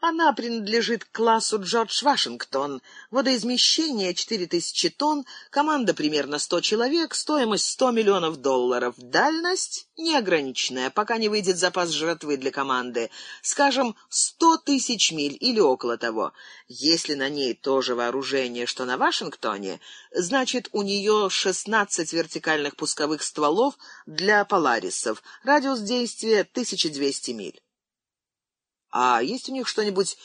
Она принадлежит к классу Джордж Вашингтон. Водоизмещение 4000 тонн, команда примерно 100 человек, стоимость 100 миллионов долларов. Дальность неограниченная, пока не выйдет запас жратвы для команды. Скажем, 100 тысяч миль или около того. Если на ней то же вооружение, что на Вашингтоне, значит, у нее 16 вертикальных пусковых стволов для поларисов. Радиус действия 1200 миль. «А есть у них что-нибудь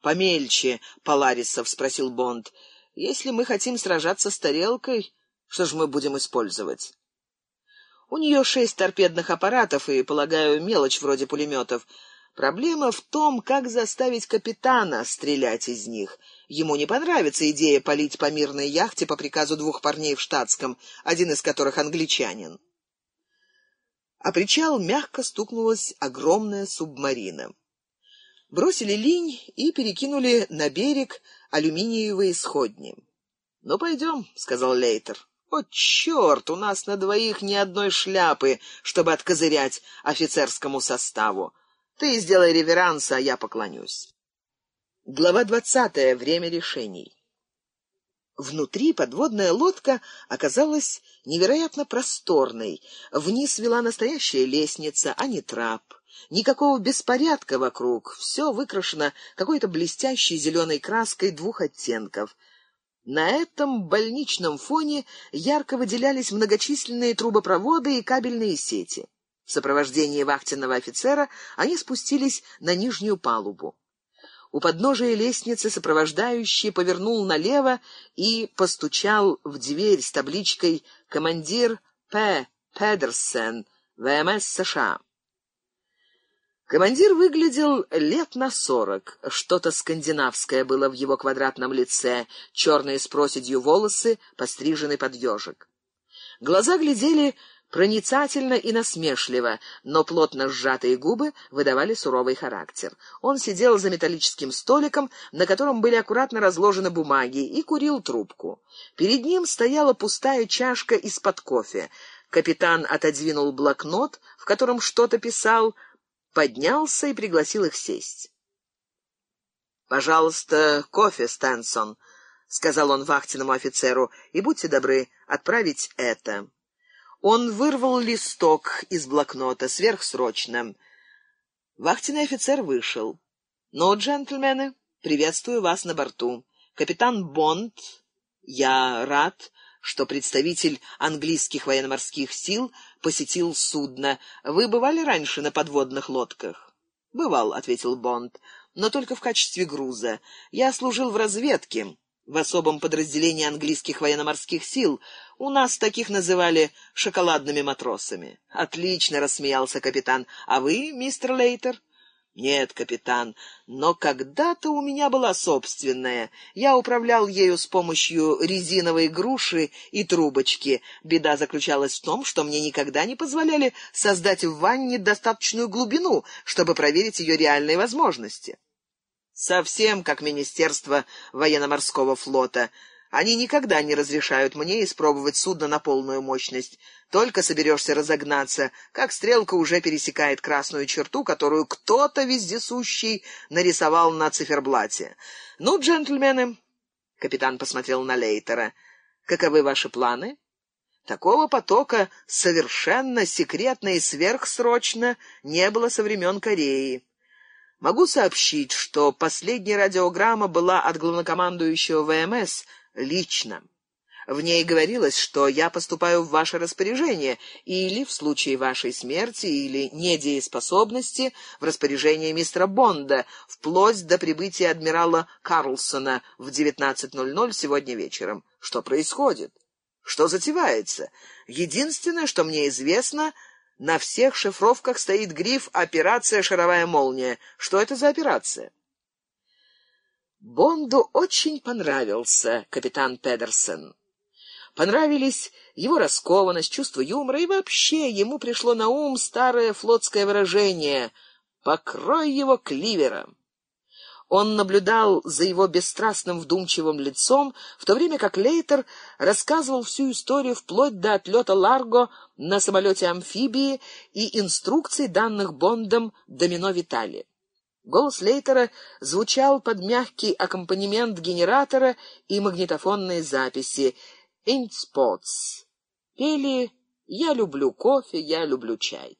помельче Поларисов?» — спросил Бонд. «Если мы хотим сражаться с тарелкой, что же мы будем использовать?» «У нее шесть торпедных аппаратов и, полагаю, мелочь вроде пулеметов. Проблема в том, как заставить капитана стрелять из них. Ему не понравится идея палить по мирной яхте по приказу двух парней в штатском, один из которых англичанин». А причал мягко стукнулась огромная субмарина бросили линь и перекинули на берег алюминиевые сходни. «Ну, пойдем», — сказал Лейтер. «О, черт, у нас на двоих ни одной шляпы, чтобы откозырять офицерскому составу. Ты сделай реверанс, а я поклонюсь». Глава двадцатая. Время решений. Внутри подводная лодка оказалась невероятно просторной. Вниз вела настоящая лестница, а не трап. Никакого беспорядка вокруг, все выкрашено какой-то блестящей зеленой краской двух оттенков. На этом больничном фоне ярко выделялись многочисленные трубопроводы и кабельные сети. В сопровождении вахтенного офицера они спустились на нижнюю палубу. У подножия лестницы сопровождающий повернул налево и постучал в дверь с табличкой «Командир П. Педерсен, ВМС США». Командир выглядел лет на сорок. Что-то скандинавское было в его квадратном лице, черные с проседью волосы, пострижены под ежик. Глаза глядели проницательно и насмешливо, но плотно сжатые губы выдавали суровый характер. Он сидел за металлическим столиком, на котором были аккуратно разложены бумаги, и курил трубку. Перед ним стояла пустая чашка из-под кофе. Капитан отодвинул блокнот, в котором что-то писал, поднялся и пригласил их сесть. «Пожалуйста, кофе, Стэнсон», — сказал он вахтенному офицеру, — «и будьте добры отправить это». Он вырвал листок из блокнота сверхсрочно. Вахтенный офицер вышел. «Ну, джентльмены, приветствую вас на борту. Капитан Бонд, я рад, что представитель английских военно-морских сил посетил судно. Вы бывали раньше на подводных лодках? «Бывал», — ответил Бонд, — «но только в качестве груза. Я служил в разведке, в особом подразделении английских военно-морских сил. У нас таких называли шоколадными матросами». «Отлично», — рассмеялся капитан. «А вы, мистер Лейтер?» «Нет, капитан, но когда-то у меня была собственная. Я управлял ею с помощью резиновой груши и трубочки. Беда заключалась в том, что мне никогда не позволяли создать в ванне достаточную глубину, чтобы проверить ее реальные возможности. Совсем как Министерство военно-морского флота». Они никогда не разрешают мне испробовать судно на полную мощность. Только соберешься разогнаться, как стрелка уже пересекает красную черту, которую кто-то вездесущий нарисовал на циферблате. Ну, джентльмены, капитан посмотрел на Лейтера. Каковы ваши планы? Такого потока совершенно секретно и сверхсрочно не было со времен Кореи. Могу сообщить, что последняя радиограмма была от главнокомандующего ВМС лично. В ней говорилось, что я поступаю в ваше распоряжение или, в случае вашей смерти или недееспособности, в распоряжение мистера Бонда, вплоть до прибытия адмирала Карлсона в 19.00 сегодня вечером. Что происходит? Что затевается? Единственное, что мне известно, на всех шифровках стоит гриф «Операция «Шаровая молния». Что это за операция? Бонду очень понравился капитан Педерсон. Понравились его раскованность, чувство юмора, и вообще ему пришло на ум старое флотское выражение «покрой его кливера». Он наблюдал за его бесстрастным вдумчивым лицом, в то время как Лейтер рассказывал всю историю вплоть до отлета Ларго на самолете-амфибии и инструкций, данных Бондом Домино Витали. Голос Лейтера звучал под мягкий аккомпанемент генератора и магнитофонной записи «Инспотс». Пели «Я люблю кофе, я люблю чай».